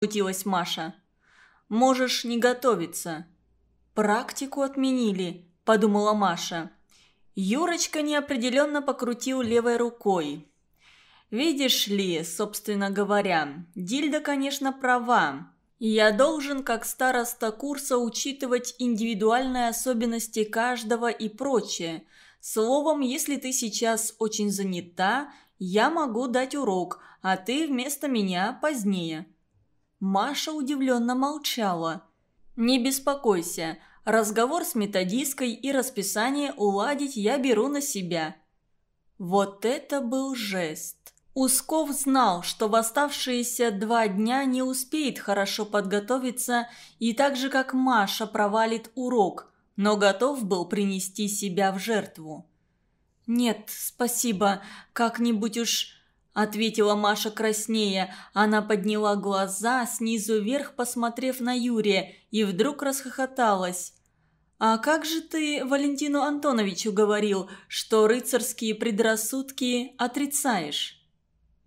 возмутилась Маша. «Можешь не готовиться». «Практику отменили», – подумала Маша. Юрочка неопределенно покрутил левой рукой. «Видишь ли, собственно говоря, Дильда, конечно, права. Я должен, как староста курса, учитывать индивидуальные особенности каждого и прочее. Словом, если ты сейчас очень занята, я могу дать урок, а ты вместо меня позднее». Маша удивленно молчала. «Не беспокойся, разговор с методисткой и расписание уладить я беру на себя». Вот это был жест. Усков знал, что в оставшиеся два дня не успеет хорошо подготовиться и так же, как Маша, провалит урок, но готов был принести себя в жертву. «Нет, спасибо, как-нибудь уж...» – ответила Маша краснее. Она подняла глаза, снизу вверх посмотрев на Юрия, и вдруг расхохоталась. «А как же ты Валентину Антоновичу говорил, что рыцарские предрассудки отрицаешь?»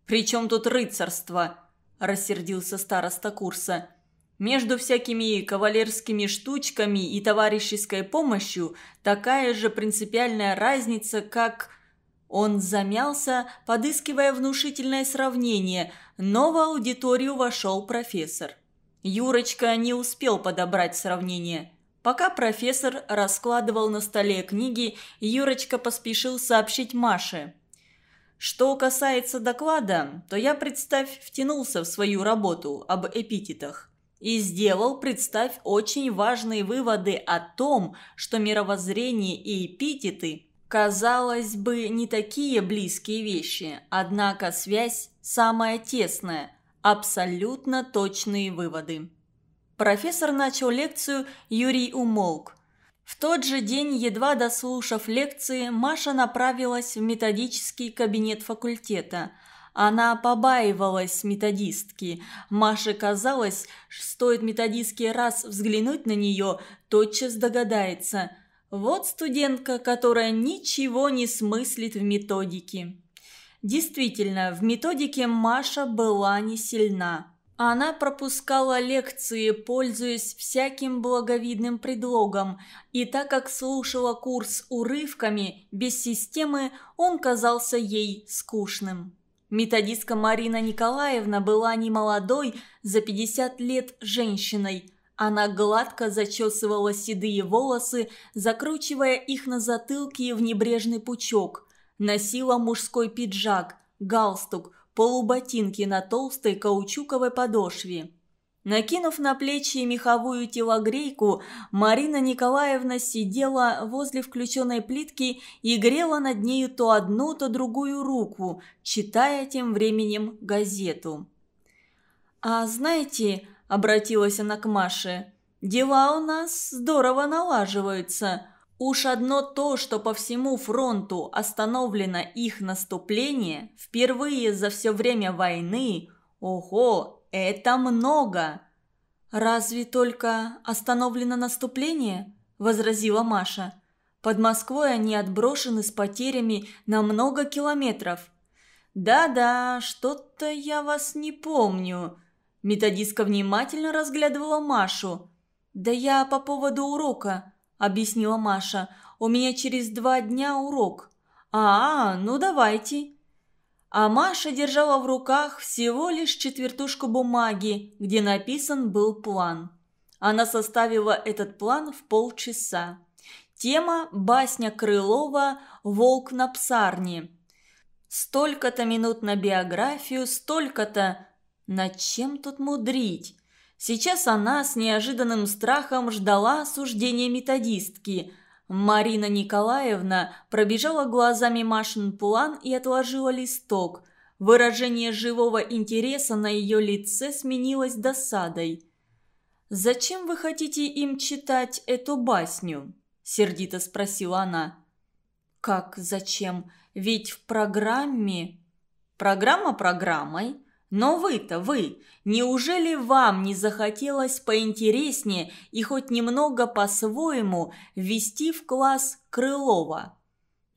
«При чем тут рыцарство?» – рассердился староста курса. «Между всякими кавалерскими штучками и товарищеской помощью такая же принципиальная разница, как...» Он замялся, подыскивая внушительное сравнение, но в аудиторию вошел профессор. Юрочка не успел подобрать сравнение. Пока профессор раскладывал на столе книги, Юрочка поспешил сообщить Маше – что касается доклада, то я, представь, втянулся в свою работу об эпитетах и сделал, представь, очень важные выводы о том, что мировоззрение и эпитеты, казалось бы, не такие близкие вещи, однако связь самая тесная, абсолютно точные выводы. Профессор начал лекцию, Юрий умолк – в тот же день, едва дослушав лекции, Маша направилась в методический кабинет факультета. Она побаивалась методистки. Маше казалось, стоит методистке раз взглянуть на нее, тотчас догадается. Вот студентка, которая ничего не смыслит в методике. Действительно, в методике Маша была не сильна. Она пропускала лекции, пользуясь всяким благовидным предлогом, и так как слушала курс урывками, без системы, он казался ей скучным. Методистка Марина Николаевна была не молодой, за 50 лет женщиной. Она гладко зачесывала седые волосы, закручивая их на затылке в небрежный пучок. Носила мужской пиджак, галстук – полуботинки на толстой каучуковой подошве. Накинув на плечи меховую телогрейку, Марина Николаевна сидела возле включенной плитки и грела над нею то одну, то другую руку, читая тем временем газету. «А знаете», — обратилась она к Маше, — «дела у нас здорово налаживаются. Уж одно то, что по всему фронту остановлено их наступление, впервые за все время войны, ого, это много. «Разве только остановлено наступление?» – возразила Маша. «Под Москвой они отброшены с потерями на много километров». «Да-да, что-то я вас не помню». Методистка внимательно разглядывала Машу. «Да я по поводу урока объяснила Маша. «У меня через два дня урок». «А, ну давайте». А Маша держала в руках всего лишь четвертушку бумаги, где написан был план. Она составила этот план в полчаса. Тема «Басня Крылова. Волк на псарне». Столько-то минут на биографию, столько-то... Над чем тут мудрить? Сейчас она с неожиданным страхом ждала осуждения методистки. Марина Николаевна пробежала глазами Машин план и отложила листок. Выражение живого интереса на ее лице сменилось досадой. «Зачем вы хотите им читать эту басню?» – сердито спросила она. «Как зачем? Ведь в программе...» «Программа программой, но вы-то, вы, неужели вам не захотелось поинтереснее и хоть немного по-своему ввести в класс Крылова?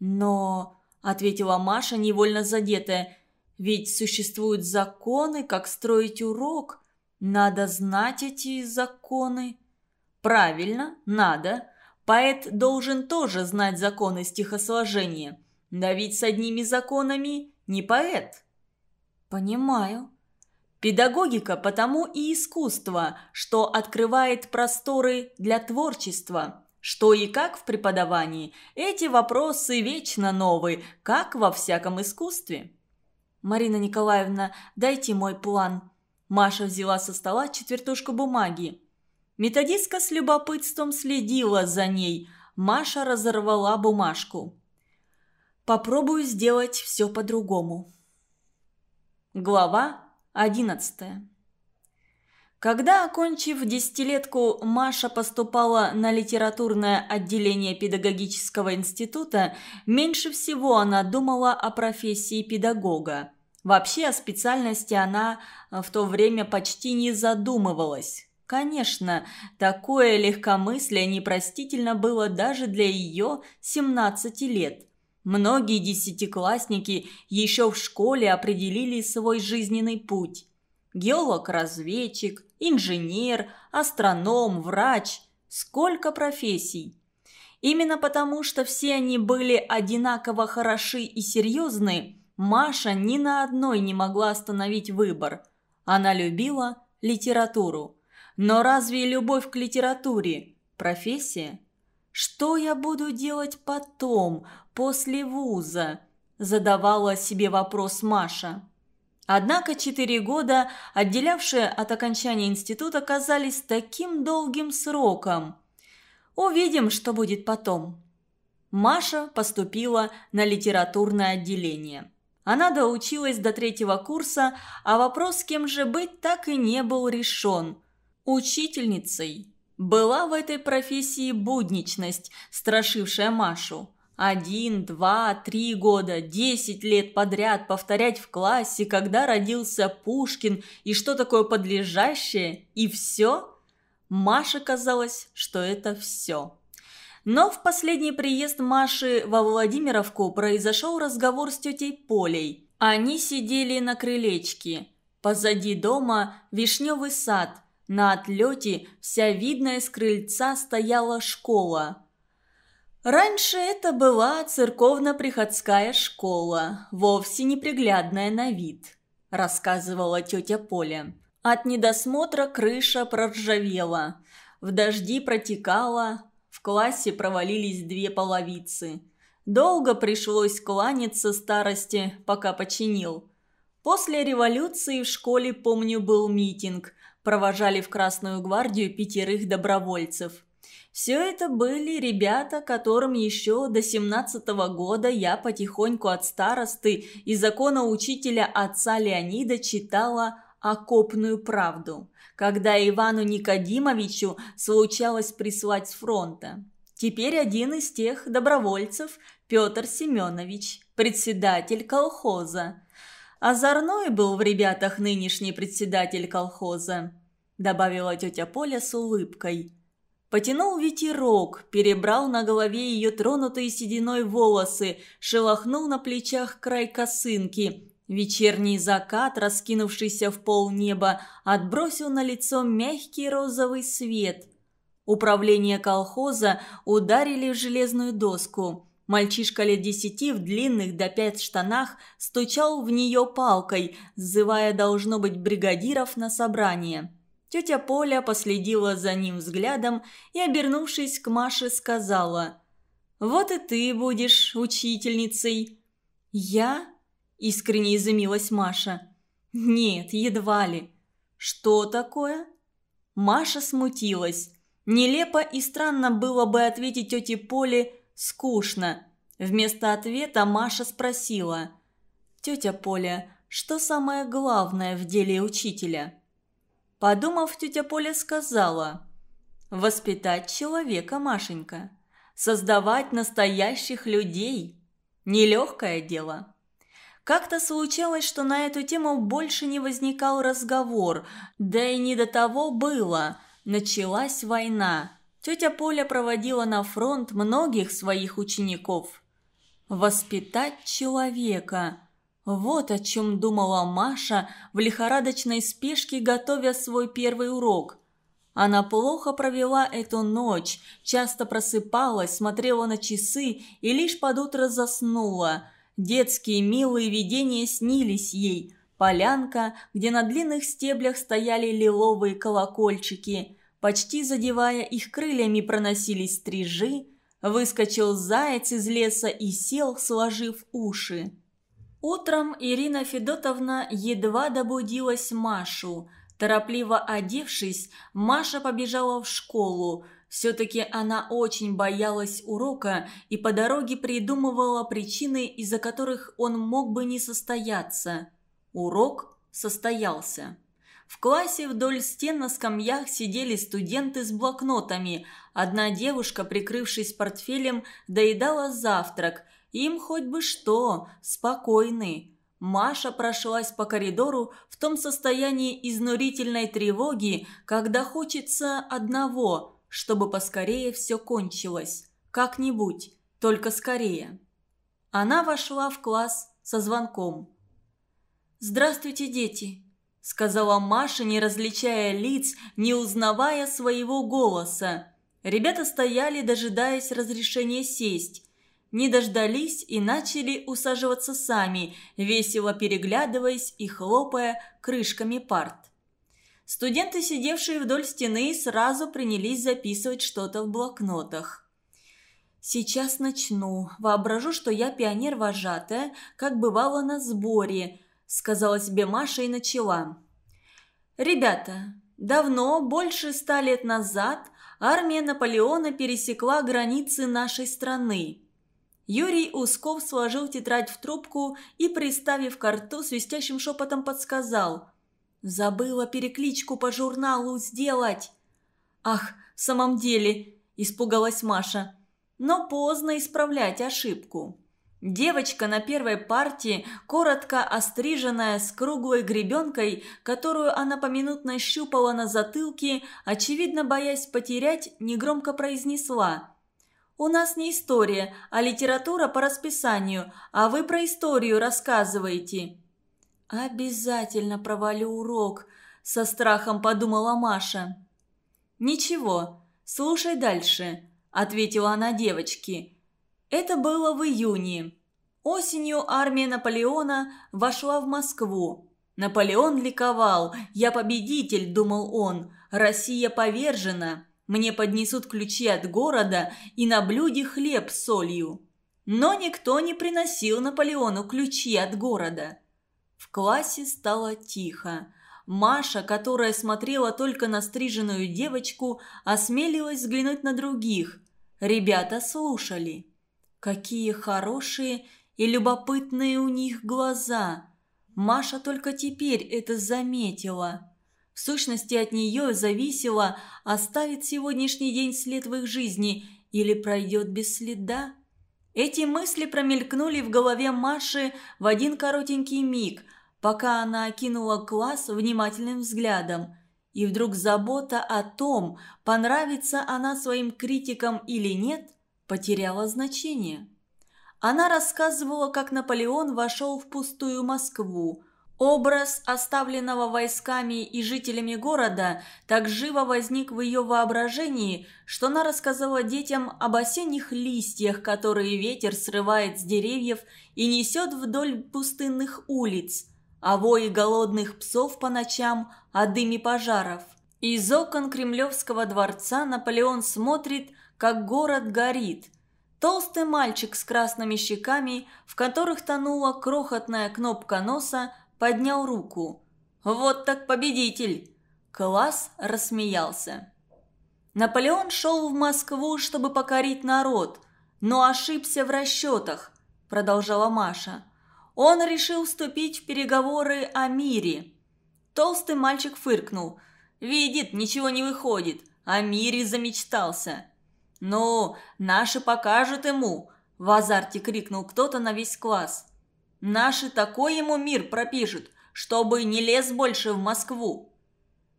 Но, ответила Маша, невольно задетая, ведь существуют законы, как строить урок. Надо знать эти законы. Правильно, надо. Поэт должен тоже знать законы стихосложения. Да ведь с одними законами не поэт. Понимаю. Педагогика потому и искусство, что открывает просторы для творчества. Что и как в преподавании, эти вопросы вечно новые, как во всяком искусстве. «Марина Николаевна, дайте мой план». Маша взяла со стола четвертушку бумаги. Методистка с любопытством следила за ней. Маша разорвала бумажку. «Попробую сделать все по-другому». Глава одиннадцатая когда, окончив десятилетку, Маша поступала на литературное отделение педагогического института, меньше всего она думала о профессии педагога. Вообще о специальности она в то время почти не задумывалась. Конечно, такое легкомыслие непростительно было даже для ее 17 лет. Многие десятиклассники еще в школе определили свой жизненный путь. Геолог-разведчик, инженер, астроном, врач. Сколько профессий. Именно потому, что все они были одинаково хороши и серьезны, Маша ни на одной не могла остановить выбор. Она любила литературу. Но разве любовь к литературе – профессия? Что я буду делать потом, после вуза? Задавала себе вопрос Маша. Однако четыре года, отделявшие от окончания института, казались таким долгим сроком. Увидим, что будет потом. Маша поступила на литературное отделение. Она доучилась до третьего курса, а вопрос, кем же быть, так и не был решен. Учительницей. Была в этой профессии будничность, страшившая Машу. Один, два, три года, десять лет подряд повторять в классе, когда родился Пушкин и что такое подлежащее, и все? Маше казалось, что это все. Но в последний приезд Маши во Владимировку произошел разговор с тетей Полей. Они сидели на крылечке. Позади дома вишневый сад. На отлете вся видная с крыльца стояла школа. Раньше это была церковно-приходская школа, вовсе неприглядная на вид, рассказывала тетя Поля. От недосмотра крыша проржавела, в дожди протекала, в классе провалились две половицы. Долго пришлось кланяться старости, пока починил. После революции в школе, помню, был митинг. Провожали в Красную гвардию пятерых добровольцев. Все это были ребята, которым еще до семнадцатого года я потихоньку от старосты и закона учителя отца Леонида читала окопную правду, когда Ивану Никодимовичу случалось прислать с фронта. Теперь один из тех добровольцев – Петр Семенович, председатель колхоза. Озорной был в ребятах нынешний председатель колхоза, добавила тетя Поля с улыбкой. Потянул ветерок, перебрал на голове ее тронутые сединой волосы, шелохнул на плечах край косынки. Вечерний закат, раскинувшийся в пол неба, отбросил на лицо мягкий розовый свет. Управление колхоза ударили в железную доску. Мальчишка лет десяти в длинных до пять штанах стучал в нее палкой, зывая, должно быть, бригадиров на собрание. Тетя Поля последила за ним взглядом и, обернувшись к Маше, сказала «Вот и ты будешь учительницей». «Я?» – искренне изумилась Маша. «Нет, едва ли». «Что такое?» Маша смутилась. Нелепо и странно было бы ответить тете Поле «скучно». Вместо ответа Маша спросила «Тетя Поля, что самое главное в деле учителя?» Подумав, тетя Поля сказала, «Воспитать человека, Машенька, создавать настоящих людей – нелегкое дело». Как-то случалось, что на эту тему больше не возникал разговор, да и не до того было. Началась война. Тетя Поля проводила на фронт многих своих учеников. Воспитать человека. Вот о чем думала Маша в лихорадочной спешке, готовя свой первый урок. Она плохо провела эту ночь, часто просыпалась, смотрела на часы и лишь под утро заснула. Детские милые видения снились ей. Полянка, где на длинных стеблях стояли лиловые колокольчики. Почти задевая их крыльями проносились стрижи. Выскочил заяц из леса и сел, сложив уши. Утром Ирина Федотовна едва добудилась Машу. Торопливо одевшись, Маша побежала в школу. Все-таки она очень боялась урока и по дороге придумывала причины, из-за которых он мог бы не состояться. Урок состоялся. В классе вдоль стен на скамьях сидели студенты с блокнотами. Одна девушка, прикрывшись портфелем, доедала завтрак – им хоть бы что, спокойны. Маша прошлась по коридору в том состоянии изнурительной тревоги, когда хочется одного, чтобы поскорее все кончилось. Как-нибудь, только скорее. Она вошла в класс со звонком. «Здравствуйте, дети!» – сказала Маша, не различая лиц, не узнавая своего голоса. Ребята стояли, дожидаясь разрешения сесть не дождались и начали усаживаться сами, весело переглядываясь и хлопая крышками парт. Студенты, сидевшие вдоль стены, сразу принялись записывать что-то в блокнотах. «Сейчас начну. Воображу, что я пионер-вожатая, как бывало на сборе», — сказала себе Маша и начала. «Ребята, давно, больше ста лет назад, армия Наполеона пересекла границы нашей страны. Юрий Усков сложил тетрадь в трубку и, приставив к рту, свистящим шепотом подсказал. «Забыла перекличку по журналу сделать!» «Ах, в самом деле!» – испугалась Маша. Но поздно исправлять ошибку. Девочка на первой партии, коротко остриженная, с круглой гребенкой, которую она поминутно щупала на затылке, очевидно боясь потерять, негромко произнесла – у нас не история, а литература по расписанию, а вы про историю рассказываете». «Обязательно провалю урок», – со страхом подумала Маша. «Ничего, слушай дальше», – ответила она девочке. Это было в июне. Осенью армия Наполеона вошла в Москву. Наполеон ликовал. «Я победитель», – думал он. «Россия повержена». Мне поднесут ключи от города и на блюде хлеб с солью. Но никто не приносил Наполеону ключи от города. В классе стало тихо. Маша, которая смотрела только на стриженную девочку, осмелилась взглянуть на других. Ребята слушали. Какие хорошие и любопытные у них глаза. Маша только теперь это заметила. В сущности, от нее зависело, оставит сегодняшний день след в их жизни или пройдет без следа. Эти мысли промелькнули в голове Маши в один коротенький миг, пока она окинула класс внимательным взглядом. И вдруг забота о том, понравится она своим критикам или нет, потеряла значение. Она рассказывала, как Наполеон вошел в пустую Москву, Образ оставленного войсками и жителями города так живо возник в ее воображении, что она рассказала детям об осенних листьях, которые ветер срывает с деревьев и несет вдоль пустынных улиц, о вое голодных псов по ночам, о дыме пожаров. Из окон Кремлевского дворца Наполеон смотрит, как город горит. Толстый мальчик с красными щеками, в которых тонула крохотная кнопка носа, поднял руку. «Вот так победитель!» Класс рассмеялся. Наполеон шел в Москву, чтобы покорить народ, но ошибся в расчетах, продолжала Маша. Он решил вступить в переговоры о мире. Толстый мальчик фыркнул. «Видит, ничего не выходит. О мире замечтался». «Ну, наши покажут ему!» – в азарте крикнул кто-то на весь класс. Наши такой ему мир пропишут, чтобы не лез больше в Москву».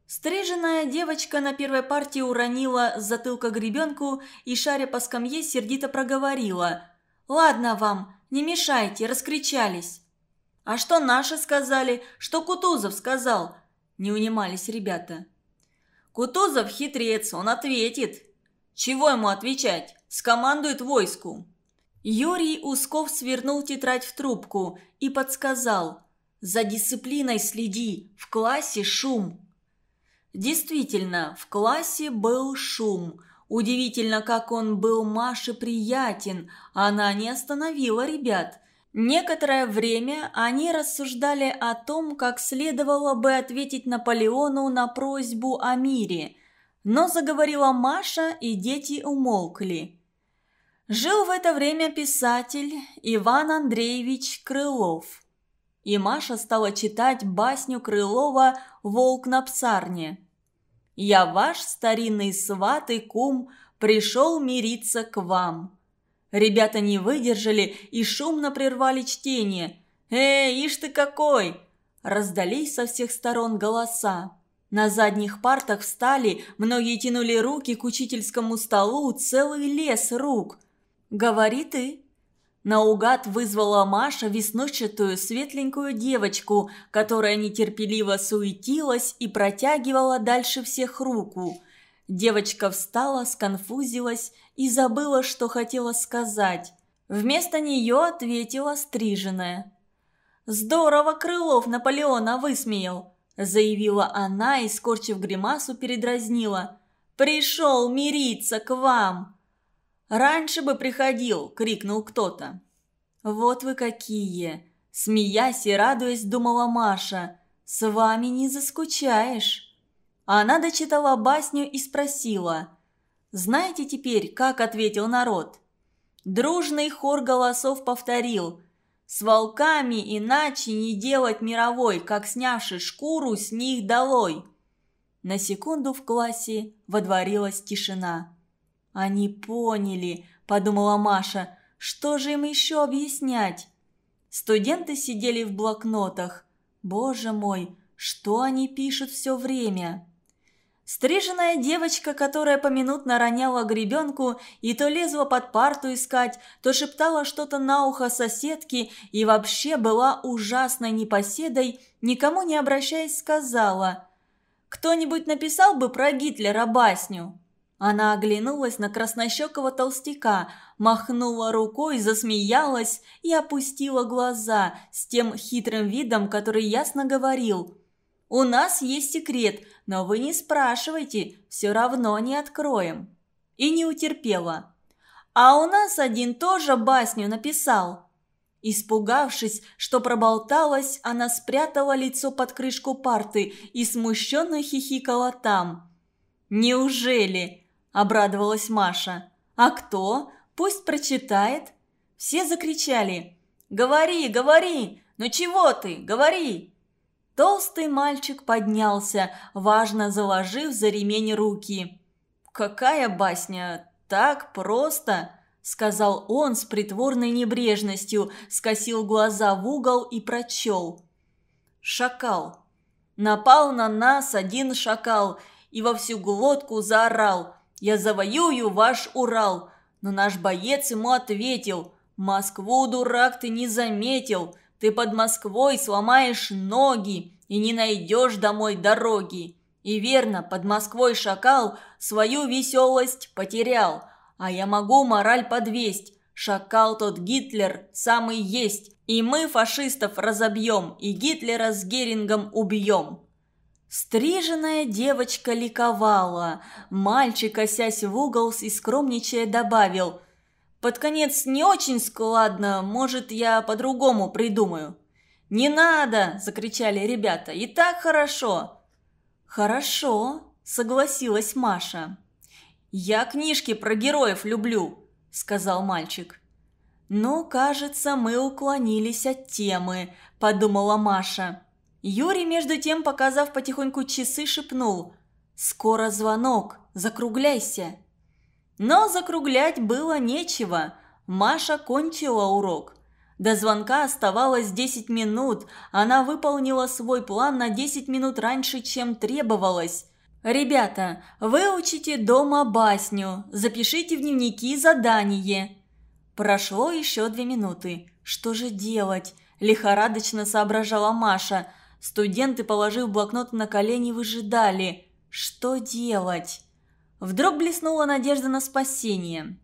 Стриженная девочка на первой партии уронила с затылка гребенку и, шаря по скамье, сердито проговорила. «Ладно вам, не мешайте, раскричались». «А что наши сказали? Что Кутузов сказал?» – не унимались ребята. «Кутузов хитрец, он ответит». «Чего ему отвечать? Скомандует войску». Юрий Усков свернул тетрадь в трубку и подсказал. «За дисциплиной следи, в классе шум». Действительно, в классе был шум. Удивительно, как он был Маше приятен, она не остановила ребят. Некоторое время они рассуждали о том, как следовало бы ответить Наполеону на просьбу о мире. Но заговорила Маша, и дети умолкли. Жил в это время писатель Иван Андреевич Крылов. И Маша стала читать басню Крылова «Волк на псарне». «Я ваш старинный сват и кум, пришел мириться к вам». Ребята не выдержали и шумно прервали чтение. «Эй, ишь ты какой!» Раздались со всех сторон голоса. На задних партах встали, многие тянули руки к учительскому столу, целый лес рук – «Говори ты». Наугад вызвала Маша веснушчатую светленькую девочку, которая нетерпеливо суетилась и протягивала дальше всех руку. Девочка встала, сконфузилась и забыла, что хотела сказать. Вместо нее ответила стриженная. «Здорово Крылов Наполеона высмеял», – заявила она и, скорчив гримасу, передразнила. «Пришел мириться к вам!» «Раньше бы приходил!» – крикнул кто-то. «Вот вы какие!» – смеясь и радуясь, думала Маша. «С вами не заскучаешь!» Она дочитала басню и спросила. «Знаете теперь, как ответил народ?» Дружный хор голосов повторил. «С волками иначе не делать мировой, как снявши шкуру с них долой!» На секунду в классе водворилась тишина. «Они поняли», – подумала Маша. «Что же им еще объяснять?» Студенты сидели в блокнотах. «Боже мой, что они пишут все время?» Стриженная девочка, которая поминутно роняла гребенку и то лезла под парту искать, то шептала что-то на ухо соседке и вообще была ужасной непоседой, никому не обращаясь сказала «Кто-нибудь написал бы про Гитлера басню?» Она оглянулась на краснощекого толстяка, махнула рукой, засмеялась и опустила глаза с тем хитрым видом, который ясно говорил. «У нас есть секрет, но вы не спрашивайте, все равно не откроем». И не утерпела. «А у нас один тоже басню написал». Испугавшись, что проболталась, она спрятала лицо под крышку парты и смущенно хихикала там. «Неужели?» Обрадовалась Маша. «А кто? Пусть прочитает». Все закричали. «Говори, говори! Ну чего ты? Говори!» Толстый мальчик поднялся, важно заложив за ремень руки. «Какая басня? Так просто!» – сказал он с притворной небрежностью, скосил глаза в угол и прочел. «Шакал. Напал на нас один шакал и во всю глотку заорал. Я завоюю ваш Урал!» Но наш боец ему ответил, «Москву, дурак, ты не заметил, ты под Москвой сломаешь ноги и не найдешь домой дороги». И верно, под Москвой шакал свою веселость потерял, а я могу мораль подвесть. Шакал тот Гитлер самый есть, и мы фашистов разобьем, и Гитлера с Герингом убьем. Стриженная девочка ликовала. Мальчик, косясь в угол и скромничая, добавил. «Под конец не очень складно, может, я по-другому придумаю». «Не надо!» – закричали ребята. «И так хорошо!» «Хорошо!» – согласилась Маша. «Я книжки про героев люблю», – сказал мальчик. «Ну, кажется, мы уклонились от темы», – подумала Маша. Юрий, между тем, показав потихоньку часы, шепнул «Скоро звонок, закругляйся». Но закруглять было нечего. Маша кончила урок. До звонка оставалось 10 минут. Она выполнила свой план на 10 минут раньше, чем требовалось. «Ребята, выучите дома басню, запишите в дневники задание». Прошло еще две минуты. Что же делать? – лихорадочно соображала Маша. Студенты, положив блокнот на колени, выжидали. Что делать? Вдруг блеснула надежда на спасение.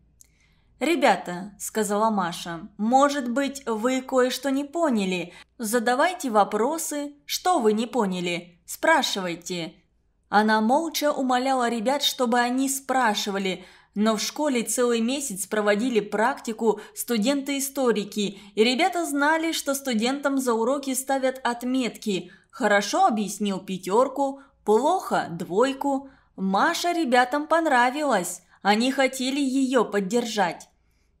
«Ребята», – сказала Маша, – «может быть, вы кое-что не поняли. Задавайте вопросы. Что вы не поняли? Спрашивайте». Она молча умоляла ребят, чтобы они спрашивали, но в школе целый месяц проводили практику студенты-историки, и ребята знали, что студентам за уроки ставят отметки. Хорошо объяснил пятерку, плохо – двойку. Маша ребятам понравилась, они хотели ее поддержать.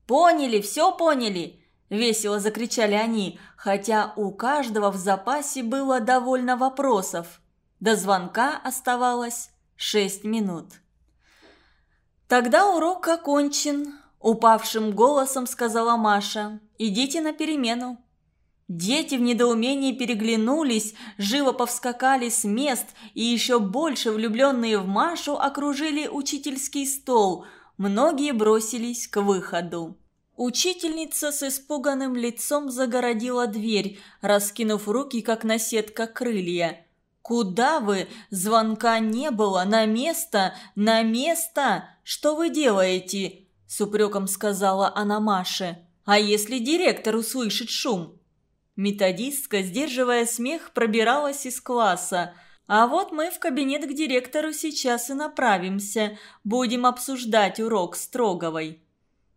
«Поняли, все поняли!» – весело закричали они, хотя у каждого в запасе было довольно вопросов. До звонка оставалось шесть минут. «Тогда урок окончен», – упавшим голосом сказала Маша. «Идите на перемену». Дети в недоумении переглянулись, живо повскакали с мест, и еще больше влюбленные в Машу окружили учительский стол. Многие бросились к выходу. Учительница с испуганным лицом загородила дверь, раскинув руки, как наседка крылья. «Куда вы? Звонка не было. На место! На место! Что вы делаете?» С упреком сказала она Маше. «А если директор услышит шум?» Методистка, сдерживая смех, пробиралась из класса. «А вот мы в кабинет к директору сейчас и направимся. Будем обсуждать урок Строговой».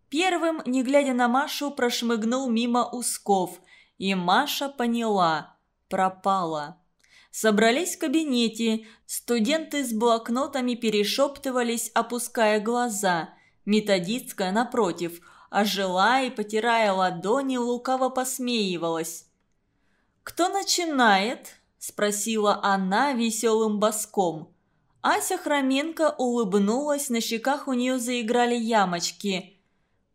Первым, не глядя на Машу, прошмыгнул мимо Усков. И Маша поняла – пропала. Собрались в кабинете. Студенты с блокнотами перешептывались, опуская глаза. Методистка, напротив, ожила и, потирая ладони, лукаво посмеивалась. «Кто начинает?» – спросила она веселым боском. Ася Хроменко улыбнулась, на щеках у нее заиграли ямочки.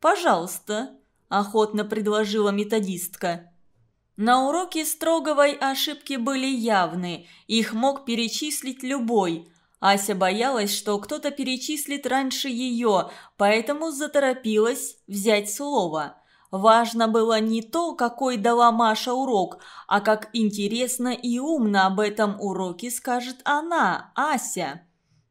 «Пожалуйста», – охотно предложила методистка. На уроке Строговой ошибки были явны, их мог перечислить любой. Ася боялась, что кто-то перечислит раньше ее, поэтому заторопилась взять слово. Важно было не то, какой дала Маша урок, а как интересно и умно об этом уроке скажет она, Ася.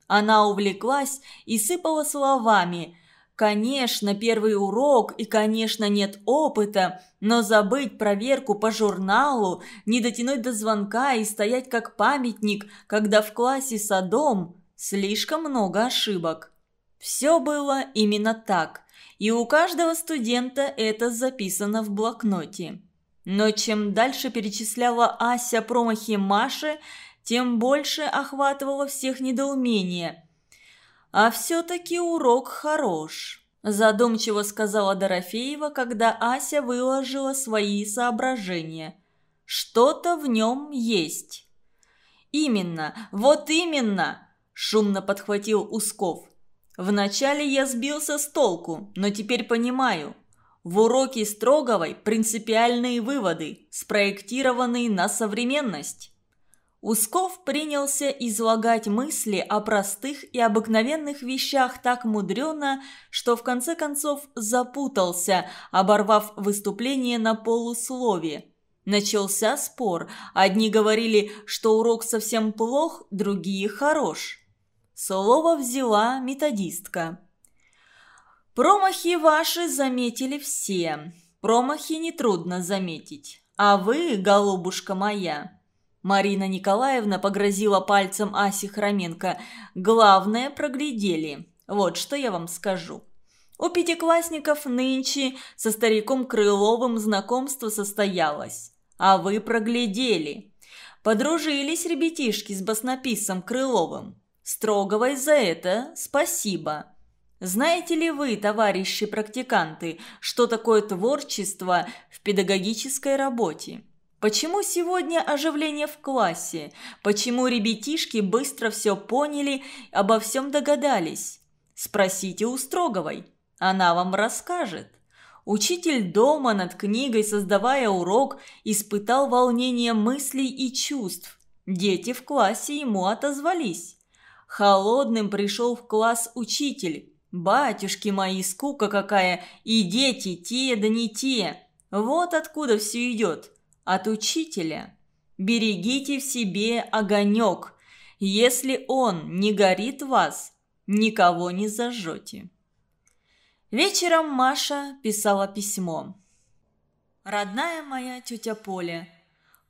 Она увлеклась и сыпала словами – Конечно, первый урок и, конечно, нет опыта, но забыть проверку по журналу, не дотянуть до звонка и стоять как памятник, когда в классе садом, слишком много ошибок. Все было именно так, и у каждого студента это записано в блокноте. Но чем дальше перечисляла Ася промахи Маши, тем больше охватывало всех недоумение – «А все-таки урок хорош», – задумчиво сказала Дорофеева, когда Ася выложила свои соображения. «Что-то в нем есть». «Именно, вот именно!» – шумно подхватил Усков. «Вначале я сбился с толку, но теперь понимаю. В уроке Строговой принципиальные выводы, спроектированные на современность. Усков принялся излагать мысли о простых и обыкновенных вещах так мудрено, что в конце концов запутался, оборвав выступление на полуслове. Начался спор. Одни говорили, что урок совсем плох, другие хорош. Слово взяла методистка. «Промахи ваши заметили все. Промахи нетрудно заметить. А вы, голубушка моя, Марина Николаевна погрозила пальцем Аси Хроменко. «Главное, проглядели. Вот что я вам скажу. У пятиклассников нынче со стариком Крыловым знакомство состоялось. А вы проглядели. Подружились ребятишки с баснописом Крыловым. Строговой за это спасибо. Знаете ли вы, товарищи практиканты, что такое творчество в педагогической работе?» Почему сегодня оживление в классе? Почему ребятишки быстро все поняли, обо всем догадались? Спросите у Строговой. Она вам расскажет. Учитель дома над книгой, создавая урок, испытал волнение мыслей и чувств. Дети в классе ему отозвались. Холодным пришел в класс учитель. «Батюшки мои, скука какая! И дети те да не те!» Вот откуда все идет. От учителя. Берегите в себе огонек. Если он не горит вас, никого не зажжете. Вечером Маша писала письмо. «Родная моя тетя Поля,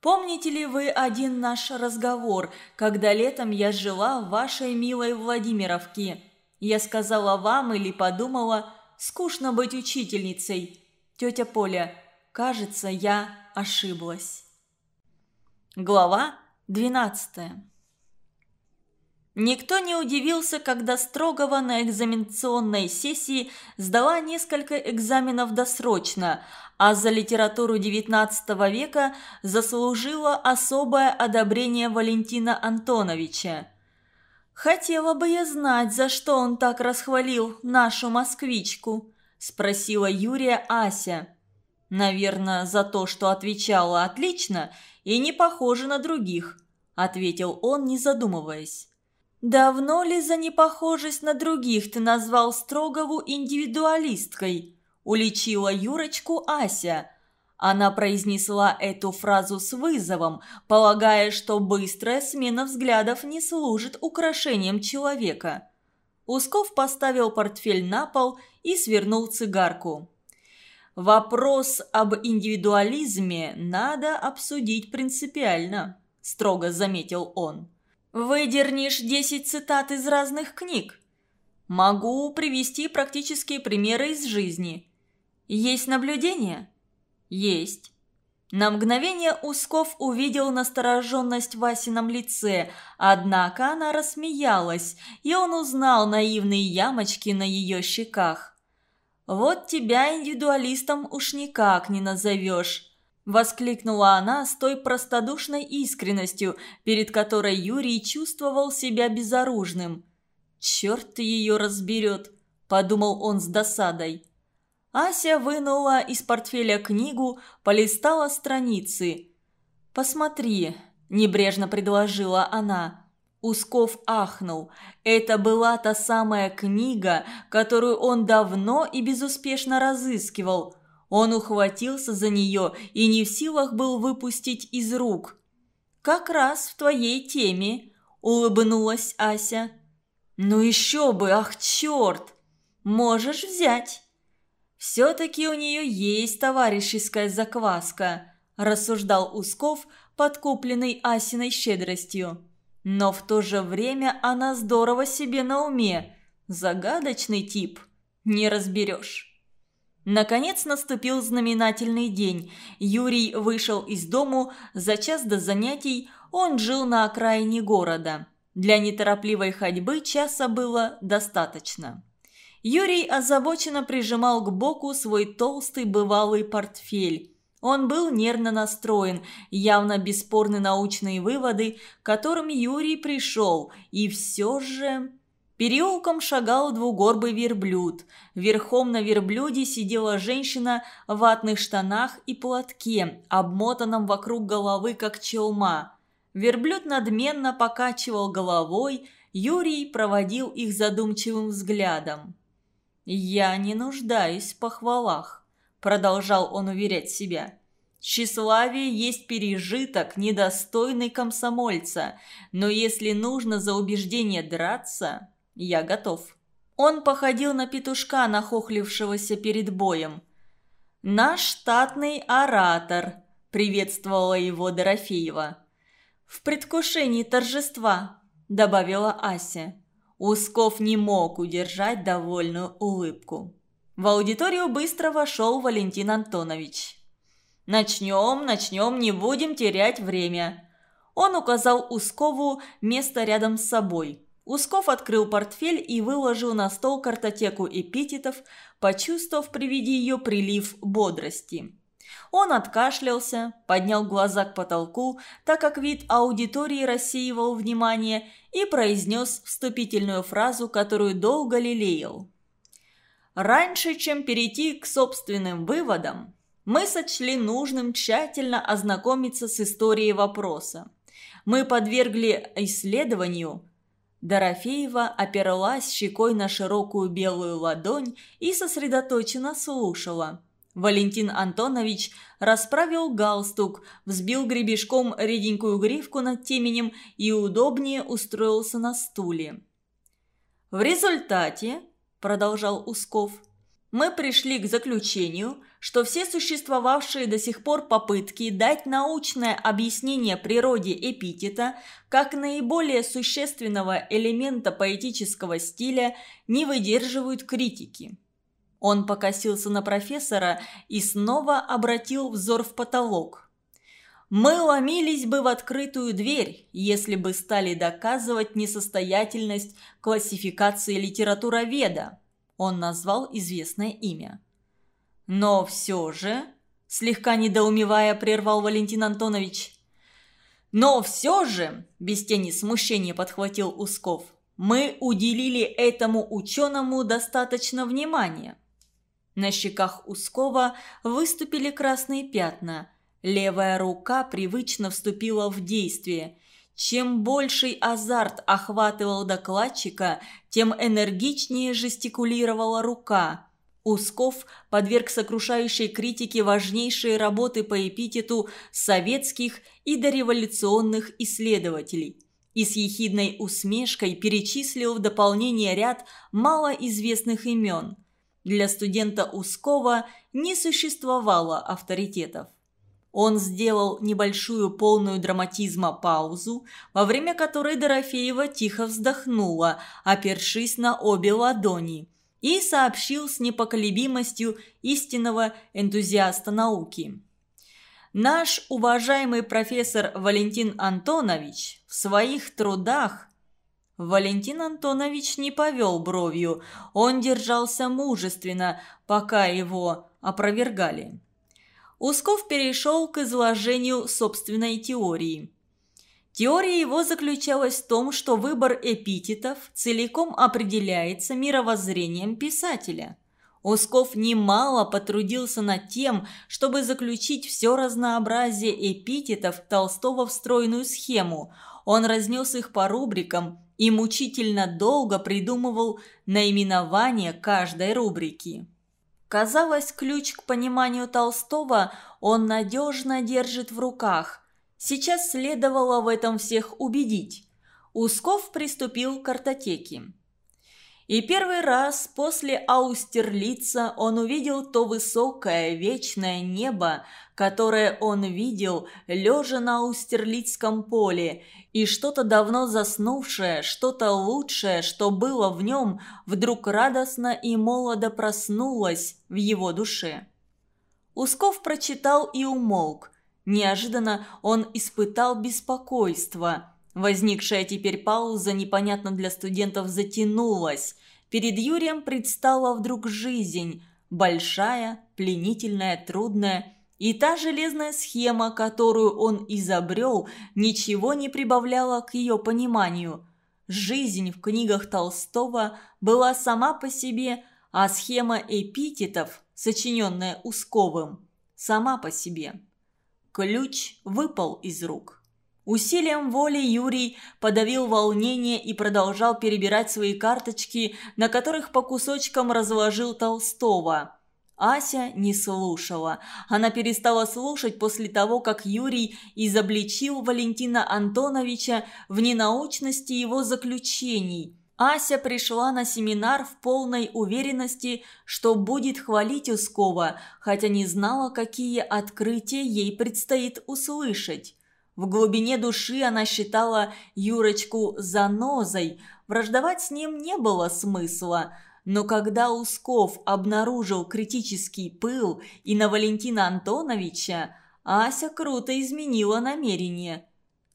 помните ли вы один наш разговор, когда летом я жила в вашей милой Владимировке? Я сказала вам или подумала, скучно быть учительницей. Тетя Поля, кажется, я ошиблась». Глава 12 Никто не удивился, когда Строгова на экзаменационной сессии сдала несколько экзаменов досрочно, а за литературу XIX века заслужила особое одобрение Валентина Антоновича. «Хотела бы я знать, за что он так расхвалил нашу москвичку», – спросила Юрия Ася. «Наверное, за то, что отвечала отлично и не похожа на других», – ответил он, не задумываясь. «Давно ли за непохожесть на других ты назвал Строгову индивидуалисткой?» – уличила Юрочку Ася. Она произнесла эту фразу с вызовом, полагая, что быстрая смена взглядов не служит украшением человека. Усков поставил портфель на пол и свернул цигарку. «Вопрос об индивидуализме надо обсудить принципиально», – строго заметил он. Выдернешь десять цитат из разных книг. Могу привести практические примеры из жизни. Есть наблюдение? Есть. На мгновение Усков увидел настороженность в Васином лице, однако она рассмеялась, и он узнал наивные ямочки на ее щеках. «Вот тебя индивидуалистом уж никак не назовешь. Воскликнула она с той простодушной искренностью, перед которой Юрий чувствовал себя безоружным. «Черт ее разберет», – подумал он с досадой. Ася вынула из портфеля книгу, полистала страницы. «Посмотри», – небрежно предложила она. Усков ахнул. Это была та самая книга, которую он давно и безуспешно разыскивал – он ухватился за нее и не в силах был выпустить из рук. «Как раз в твоей теме», – улыбнулась Ася. «Ну еще бы, ах, черт! Можешь взять». «Все-таки у нее есть товарищеская закваска», – рассуждал Усков, подкупленный Асиной щедростью. «Но в то же время она здорово себе на уме. Загадочный тип. Не разберешь». Наконец наступил знаменательный день. Юрий вышел из дому за час до занятий, он жил на окраине города. Для неторопливой ходьбы часа было достаточно. Юрий озабоченно прижимал к боку свой толстый бывалый портфель. Он был нервно настроен, явно бесспорны научные выводы, к которым Юрий пришел, и все же... Переулком шагал двугорбый верблюд. Верхом на верблюде сидела женщина в ватных штанах и платке, обмотанном вокруг головы, как челма. Верблюд надменно покачивал головой, Юрий проводил их задумчивым взглядом. «Я не нуждаюсь в похвалах», – продолжал он уверять себя. Тщеславие есть пережиток, недостойный комсомольца, но если нужно за убеждение драться, я готов». Он походил на петушка, нахохлившегося перед боем. «Наш штатный оратор», – приветствовала его Дорофеева. «В предвкушении торжества», – добавила Ася. Усков не мог удержать довольную улыбку. В аудиторию быстро вошел Валентин Антонович. «Начнем, начнем, не будем терять время». Он указал Ускову место рядом с собой. Усков открыл портфель и выложил на стол картотеку эпитетов, почувствовав при виде ее прилив бодрости. Он откашлялся, поднял глаза к потолку, так как вид аудитории рассеивал внимание, и произнес вступительную фразу, которую долго лелеял. «Раньше, чем перейти к собственным выводам, мы сочли нужным тщательно ознакомиться с историей вопроса. Мы подвергли исследованию – Дорофеева оперлась щекой на широкую белую ладонь и сосредоточенно слушала. Валентин Антонович расправил галстук, взбил гребешком реденькую гривку над теменем и удобнее устроился на стуле. «В результате», – продолжал Усков, – «мы пришли к заключению, что все существовавшие до сих пор попытки дать научное объяснение природе эпитета как наиболее существенного элемента поэтического стиля не выдерживают критики». Он покосился на профессора и снова обратил взор в потолок. «Мы ломились бы в открытую дверь, если бы стали доказывать несостоятельность классификации литературоведа». Он назвал известное имя. «Но все же...» – слегка недоумевая, прервал Валентин Антонович. «Но все же...» – без тени смущения подхватил Усков. «Мы уделили этому ученому достаточно внимания. На щеках Ускова выступили красные пятна. Левая рука привычно вступила в действие. Чем больший азарт охватывал докладчика, тем энергичнее жестикулировала рука. Усков подверг сокрушающей критике важнейшие работы по эпитету советских и дореволюционных исследователей и с ехидной усмешкой перечислил в дополнение ряд малоизвестных имен – для студента Ускова не существовало авторитетов. Он сделал небольшую полную драматизма паузу, во время которой Дорофеева тихо вздохнула, опершись на обе ладони, и сообщил с непоколебимостью истинного энтузиаста науки. Наш уважаемый профессор Валентин Антонович в своих трудах Валентин Антонович не повел бровью, он держался мужественно, пока его опровергали. Усков перешел к изложению собственной теории. Теория его заключалась в том, что выбор эпитетов целиком определяется мировоззрением писателя. Усков немало потрудился над тем, чтобы заключить все разнообразие эпитетов Толстого в стройную схему. Он разнес их по рубрикам и мучительно долго придумывал наименование каждой рубрики. Казалось, ключ к пониманию Толстого он надежно держит в руках. Сейчас следовало в этом всех убедить. Усков приступил к картотеке. И первый раз после Аустерлица он увидел то высокое вечное небо, которое он видел, лежа на Аустерлицком поле, и что-то давно заснувшее, что-то лучшее, что было в нем, вдруг радостно и молодо проснулось в его душе. Усков прочитал и умолк. Неожиданно он испытал беспокойство – Возникшая теперь пауза непонятно для студентов затянулась. Перед Юрием предстала вдруг жизнь. Большая, пленительная, трудная. И та железная схема, которую он изобрел, ничего не прибавляла к ее пониманию. Жизнь в книгах Толстого была сама по себе, а схема эпитетов, сочиненная Усковым, сама по себе. Ключ выпал из рук. Усилием воли Юрий подавил волнение и продолжал перебирать свои карточки, на которых по кусочкам разложил Толстого. Ася не слушала. Она перестала слушать после того, как Юрий изобличил Валентина Антоновича в ненаучности его заключений. Ася пришла на семинар в полной уверенности, что будет хвалить Ускова, хотя не знала, какие открытия ей предстоит услышать. В глубине души она считала Юрочку занозой, враждовать с ним не было смысла. Но когда Усков обнаружил критический пыл и на Валентина Антоновича, Ася круто изменила намерение.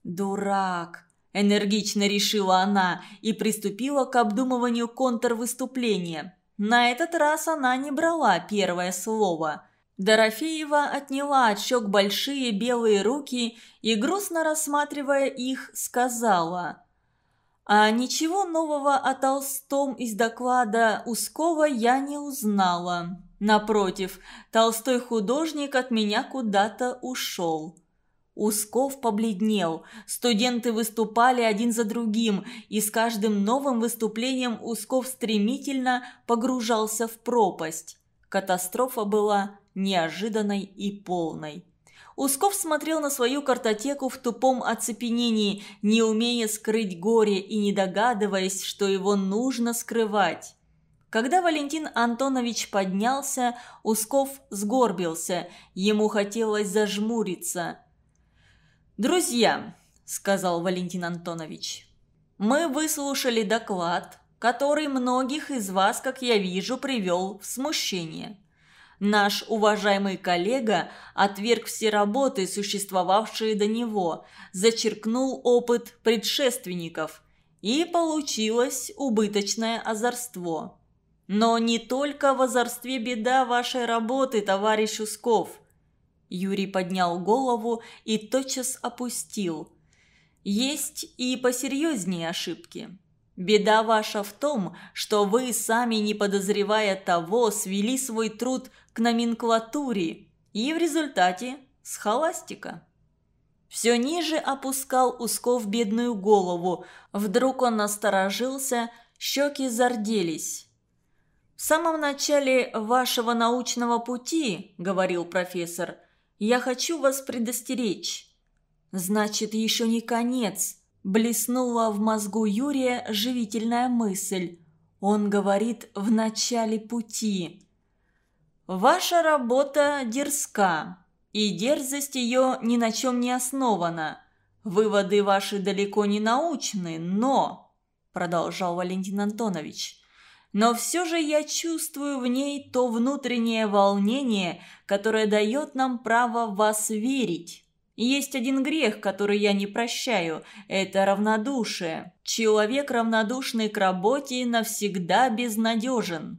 «Дурак!» – энергично решила она и приступила к обдумыванию контрвыступления. На этот раз она не брала первое слово – Дорофеева отняла от щек большие белые руки и, грустно рассматривая их, сказала «А ничего нового о Толстом из доклада Ускова я не узнала. Напротив, толстой художник от меня куда-то ушел». Усков побледнел. Студенты выступали один за другим, и с каждым новым выступлением Усков стремительно погружался в пропасть. Катастрофа была неожиданной и полной. Усков смотрел на свою картотеку в тупом оцепенении, не умея скрыть горе и не догадываясь, что его нужно скрывать. Когда Валентин Антонович поднялся, Усков сгорбился, ему хотелось зажмуриться. «Друзья», — сказал Валентин Антонович, — «мы выслушали доклад, который многих из вас, как я вижу, привел в смущение. Наш уважаемый коллега отверг все работы, существовавшие до него, зачеркнул опыт предшественников, и получилось убыточное озорство. Но не только в озорстве беда вашей работы, товарищ Усков. Юрий поднял голову и тотчас опустил. Есть и посерьезнее ошибки. Беда ваша в том, что вы, сами не подозревая того, свели свой труд к номенклатуре и в результате схоластика. Все ниже опускал Усков бедную голову. Вдруг он насторожился, щеки зарделись. «В самом начале вашего научного пути, — говорил профессор, — я хочу вас предостеречь. Значит, еще не конец. Блеснула в мозгу Юрия живительная мысль. Он говорит «в начале пути». «Ваша работа дерзка, и дерзость ее ни на чем не основана. Выводы ваши далеко не научны, но...» Продолжал Валентин Антонович. «Но все же я чувствую в ней то внутреннее волнение, которое дает нам право вас верить». Есть один грех, который я не прощаю – это равнодушие. Человек, равнодушный к работе, навсегда безнадежен.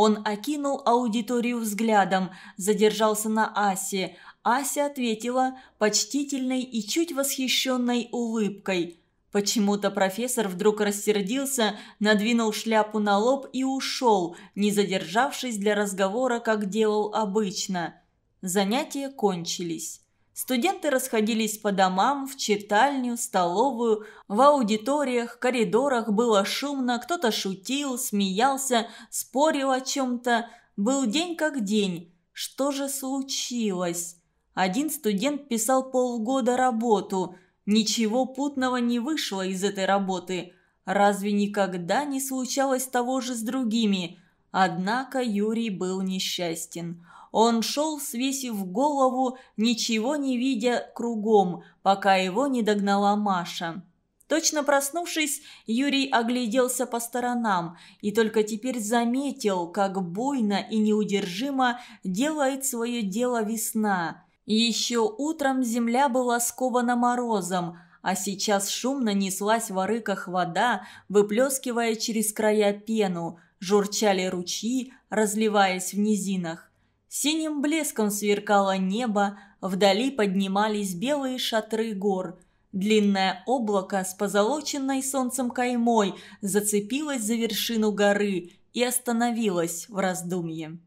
Он окинул аудиторию взглядом, задержался на Асе. Ася ответила почтительной и чуть восхищенной улыбкой. Почему-то профессор вдруг рассердился, надвинул шляпу на лоб и ушел, не задержавшись для разговора, как делал обычно. Занятия кончились. Студенты расходились по домам, в читальню, столовую, в аудиториях, коридорах было шумно, кто-то шутил, смеялся, спорил о чем-то. Был день как день. Что же случилось? Один студент писал полгода работу. Ничего путного не вышло из этой работы. Разве никогда не случалось того же с другими? Однако Юрий был несчастен. Он шел, свесив голову, ничего не видя кругом, пока его не догнала Маша. Точно проснувшись, Юрий огляделся по сторонам и только теперь заметил, как буйно и неудержимо делает свое дело весна. Еще утром земля была скована морозом, а сейчас шумно неслась в арыках вода, выплескивая через края пену, журчали ручьи, разливаясь в низинах. Синим блеском сверкало небо, вдали поднимались белые шатры гор. Длинное облако с позолоченной солнцем каймой зацепилось за вершину горы и остановилось в раздумье.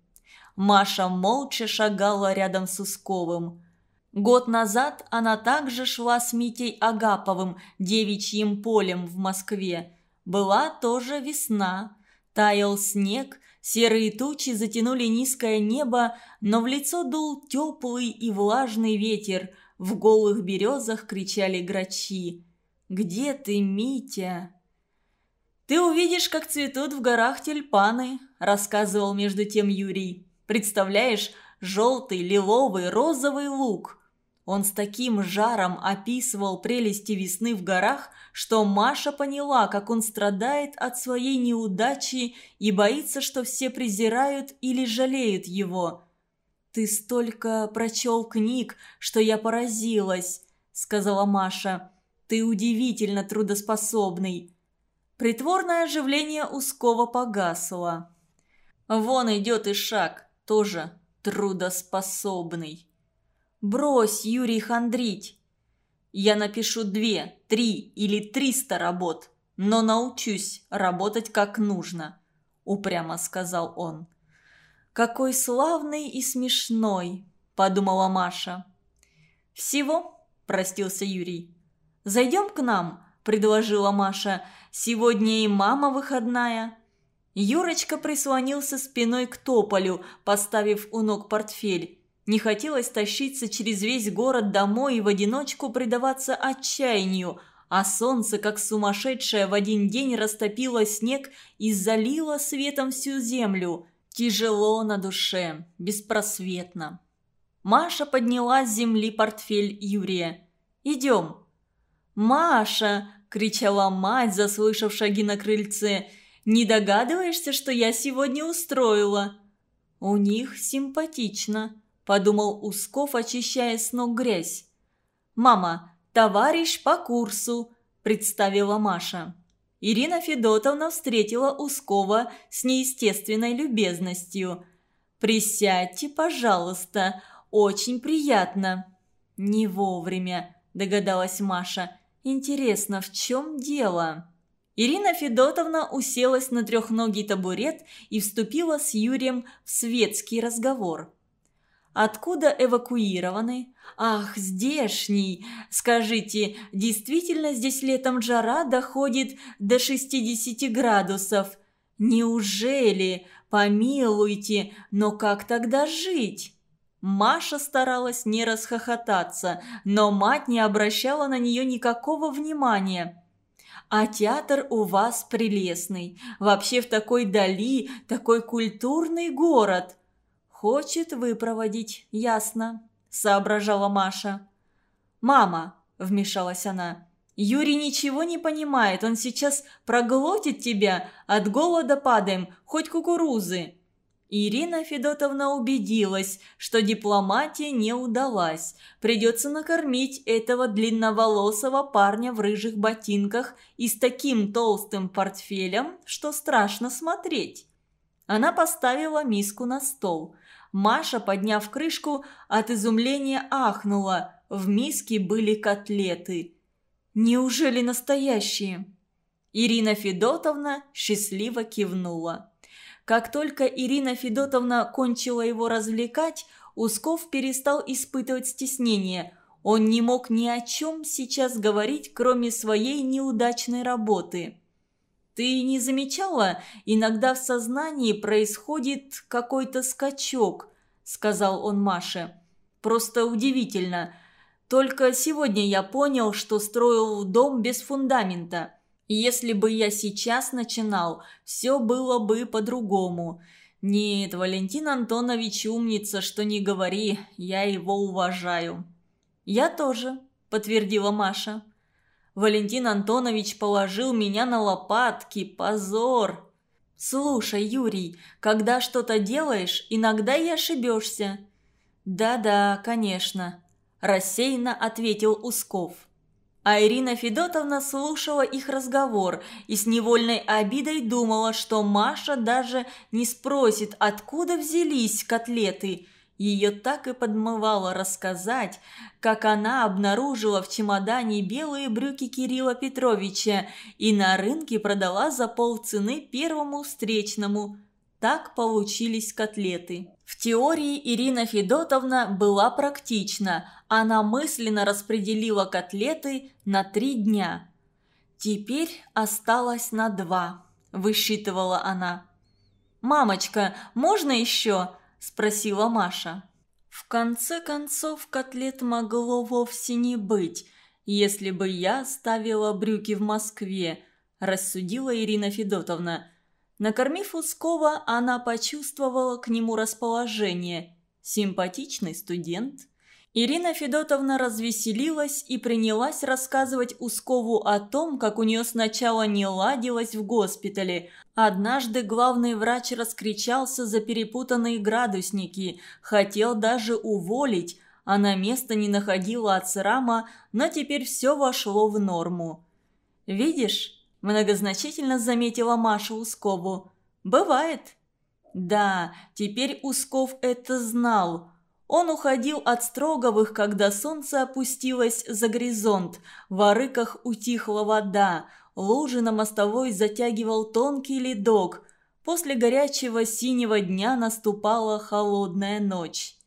Маша молча шагала рядом с Усковым. Год назад она также шла с Митей Агаповым девичьим полем в Москве. Была тоже весна. Таял снег, Серые тучи затянули низкое небо, но в лицо дул теплый и влажный ветер. В голых березах кричали грачи. «Где ты, Митя?» «Ты увидишь, как цветут в горах тюльпаны», – рассказывал между тем Юрий. «Представляешь, желтый, лиловый, розовый лук. Он с таким жаром описывал прелести весны в горах, что Маша поняла, как он страдает от своей неудачи и боится, что все презирают или жалеют его. «Ты столько прочел книг, что я поразилась», — сказала Маша. «Ты удивительно трудоспособный». Притворное оживление Ускова погасло. «Вон идет и шаг, тоже трудоспособный». «Брось, Юрий, хандрить!» «Я напишу две, три или триста работ, но научусь работать как нужно», – упрямо сказал он. «Какой славный и смешной», – подумала Маша. «Всего?» – простился Юрий. «Зайдем к нам», – предложила Маша. «Сегодня и мама выходная». Юрочка прислонился спиной к тополю, поставив у ног портфель. Не хотелось тащиться через весь город домой и в одиночку предаваться отчаянию, а солнце, как сумасшедшее, в один день растопило снег и залило светом всю землю. Тяжело на душе, беспросветно. Маша подняла с земли портфель Юрия. «Идем». «Маша!» – кричала мать, заслышав шаги на крыльце – не догадываешься, что я сегодня устроила?» «У них симпатично», – подумал Усков, очищая с ног грязь. «Мама, товарищ по курсу», – представила Маша. Ирина Федотовна встретила Ускова с неестественной любезностью. «Присядьте, пожалуйста, очень приятно». «Не вовремя», – догадалась Маша. «Интересно, в чем дело?» Ирина Федотовна уселась на трехногий табурет и вступила с Юрием в светский разговор. «Откуда эвакуированы? Ах, здешний! Скажите, действительно здесь летом жара доходит до 60 градусов? Неужели? Помилуйте, но как тогда жить?» Маша старалась не расхохотаться, но мать не обращала на нее никакого внимания – а театр у вас прелестный. Вообще в такой дали, такой культурный город. Хочет выпроводить, ясно, соображала Маша. Мама, вмешалась она, Юрий ничего не понимает, он сейчас проглотит тебя, от голода падаем, хоть кукурузы. Ирина Федотовна убедилась, что дипломатия не удалась. Придется накормить этого длинноволосого парня в рыжих ботинках и с таким толстым портфелем, что страшно смотреть. Она поставила миску на стол. Маша, подняв крышку, от изумления ахнула. В миске были котлеты. «Неужели настоящие?» Ирина Федотовна счастливо кивнула. Как только Ирина Федотовна кончила его развлекать, Усков перестал испытывать стеснение. Он не мог ни о чем сейчас говорить, кроме своей неудачной работы. «Ты не замечала? Иногда в сознании происходит какой-то скачок», – сказал он Маше. «Просто удивительно. Только сегодня я понял, что строил дом без фундамента. Если бы я сейчас начинал, все было бы по-другому. Нет, Валентин Антонович умница, что не говори, я его уважаю». «Я тоже», – подтвердила Маша. «Валентин Антонович положил меня на лопатки, позор!» «Слушай, Юрий, когда что-то делаешь, иногда и ошибешься». «Да-да, конечно», – рассеянно ответил Усков. А Ирина Федотовна слушала их разговор и с невольной обидой думала, что Маша даже не спросит, откуда взялись котлеты. Ее так и подмывало рассказать, как она обнаружила в чемодане белые брюки Кирилла Петровича и на рынке продала за полцены первому встречному. Так получились котлеты. В теории Ирина Федотовна была практична. Она мысленно распределила котлеты на три дня. «Теперь осталось на два», – высчитывала она. «Мамочка, можно еще?» – спросила Маша. В конце концов, котлет могло вовсе не быть, если бы я ставила брюки в Москве, рассудила Ирина Федотовна. Накормив Ускова, она почувствовала к нему расположение. Симпатичный студент. Ирина Федотовна развеселилась и принялась рассказывать Ускову о том, как у нее сначала не ладилось в госпитале. Однажды главный врач раскричался за перепутанные градусники, хотел даже уволить, а на место не находила от срама, но теперь все вошло в норму. «Видишь?» Многозначительно заметила Маша Ускову. «Бывает». Да, теперь Усков это знал. Он уходил от Строговых, когда солнце опустилось за горизонт. В арыках утихла вода. Лужи на мостовой затягивал тонкий ледок. После горячего синего дня наступала холодная ночь.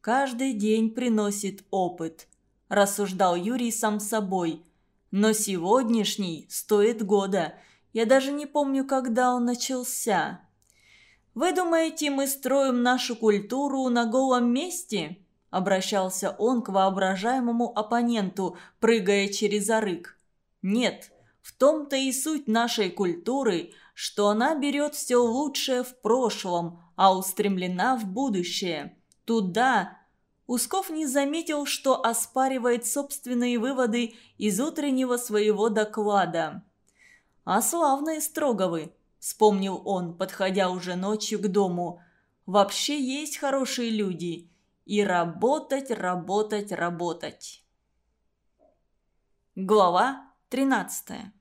«Каждый день приносит опыт», – рассуждал Юрий сам собой – но сегодняшний стоит года. Я даже не помню, когда он начался. «Вы думаете, мы строим нашу культуру на голом месте?» Обращался он к воображаемому оппоненту, прыгая через арык. «Нет, в том-то и суть нашей культуры, что она берет все лучшее в прошлом, а устремлена в будущее. Туда, Усков не заметил, что оспаривает собственные выводы из утреннего своего доклада. «А славные Строговы», — вспомнил он, подходя уже ночью к дому. «Вообще есть хорошие люди. И работать, работать, работать». Глава 13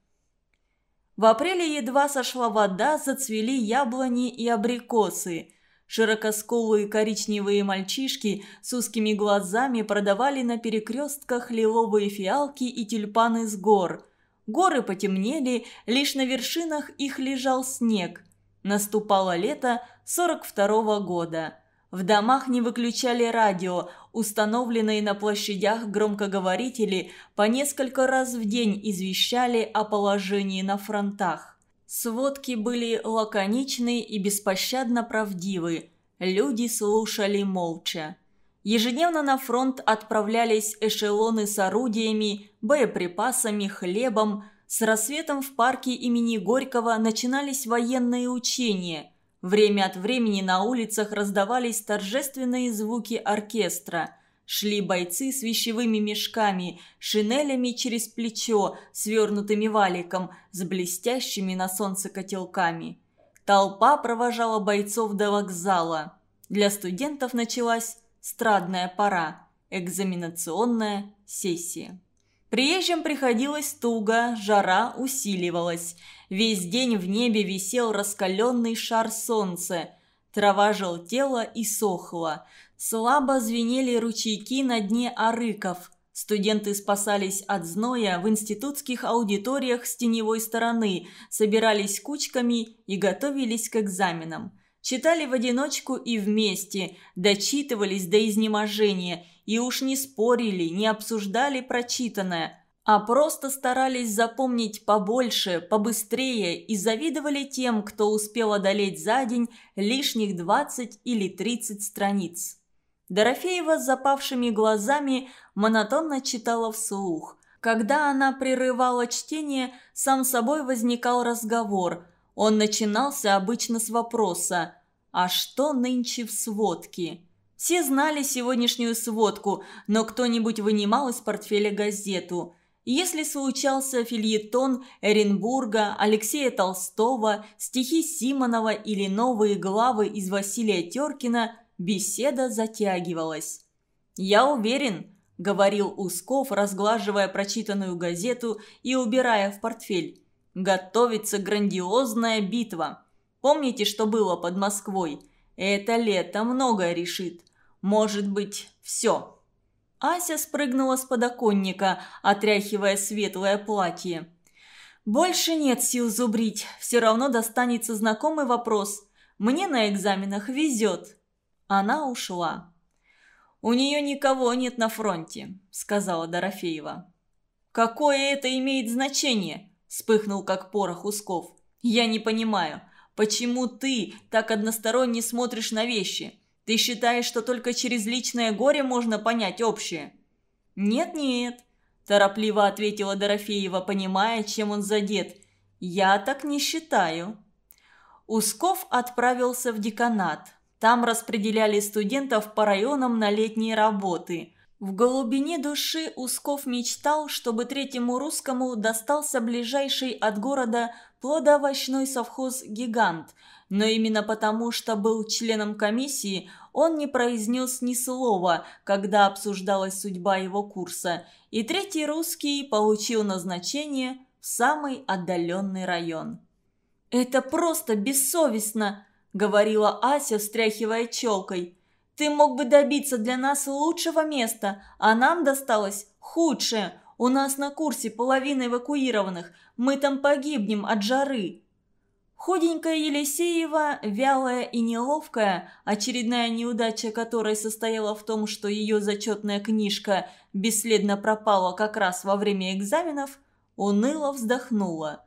В апреле едва сошла вода, зацвели яблони и абрикосы – Широкоскулые коричневые мальчишки с узкими глазами продавали на перекрестках лиловые фиалки и тюльпаны с гор. Горы потемнели, лишь на вершинах их лежал снег. Наступало лето 42-го года. В домах не выключали радио, установленные на площадях громкоговорители по несколько раз в день извещали о положении на фронтах. Сводки были лаконичны и беспощадно правдивы. Люди слушали молча. Ежедневно на фронт отправлялись эшелоны с орудиями, боеприпасами, хлебом. С рассветом в парке имени Горького начинались военные учения. Время от времени на улицах раздавались торжественные звуки оркестра – Шли бойцы с вещевыми мешками, шинелями через плечо, свернутыми валиком, с блестящими на солнце котелками. Толпа провожала бойцов до вокзала. Для студентов началась страдная пора, экзаменационная сессия. Приезжим приходилось туго, жара усиливалась. Весь день в небе висел раскаленный шар солнца. Трава желтела и сохла. Слабо звенели ручейки на дне арыков. Студенты спасались от зноя в институтских аудиториях с теневой стороны, собирались кучками и готовились к экзаменам. Читали в одиночку и вместе, дочитывались до изнеможения и уж не спорили, не обсуждали прочитанное, а просто старались запомнить побольше, побыстрее и завидовали тем, кто успел одолеть за день лишних 20 или 30 страниц. Дорофеева с запавшими глазами монотонно читала вслух. Когда она прерывала чтение, сам собой возникал разговор. Он начинался обычно с вопроса «А что нынче в сводке?» Все знали сегодняшнюю сводку, но кто-нибудь вынимал из портфеля газету. Если случался фильетон Эренбурга, Алексея Толстого, стихи Симонова или новые главы из Василия Теркина, Беседа затягивалась. «Я уверен», — говорил Усков, разглаживая прочитанную газету и убирая в портфель. «Готовится грандиозная битва. Помните, что было под Москвой? Это лето многое решит. Может быть, все». Ася спрыгнула с подоконника, отряхивая светлое платье. «Больше нет сил зубрить. Все равно достанется знакомый вопрос. Мне на экзаменах везет». Она ушла. «У нее никого нет на фронте», — сказала Дорофеева. «Какое это имеет значение?» – вспыхнул как порох Усков. «Я не понимаю, почему ты так односторонне смотришь на вещи? Ты считаешь, что только через личное горе можно понять общее?» «Нет-нет», – торопливо ответила Дорофеева, понимая, чем он задет. «Я так не считаю». Усков отправился в деканат. Там распределяли студентов по районам на летние работы. В глубине души Усков мечтал, чтобы третьему русскому достался ближайший от города плодоовощной совхоз «Гигант», но именно потому, что был членом комиссии, он не произнес ни слова, когда обсуждалась судьба его курса, и третий русский получил назначение в самый отдаленный район. «Это просто бессовестно!» – говорила Ася, встряхивая челкой. «Ты мог бы добиться для нас лучшего места, а нам досталось худшее. У нас на курсе половина эвакуированных. Мы там погибнем от жары». Худенькая Елисеева, вялая и неловкая, очередная неудача которой состояла в том, что ее зачетная книжка бесследно пропала как раз во время экзаменов, уныло вздохнула.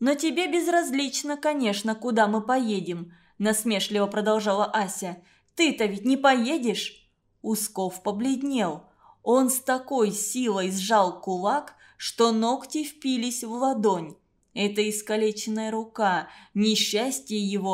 «Но тебе безразлично, конечно, куда мы поедем», – насмешливо продолжала Ася. «Ты-то ведь не поедешь?» Усков побледнел. Он с такой силой сжал кулак, что ногти впились в ладонь. Эта искалеченная рука, несчастье его,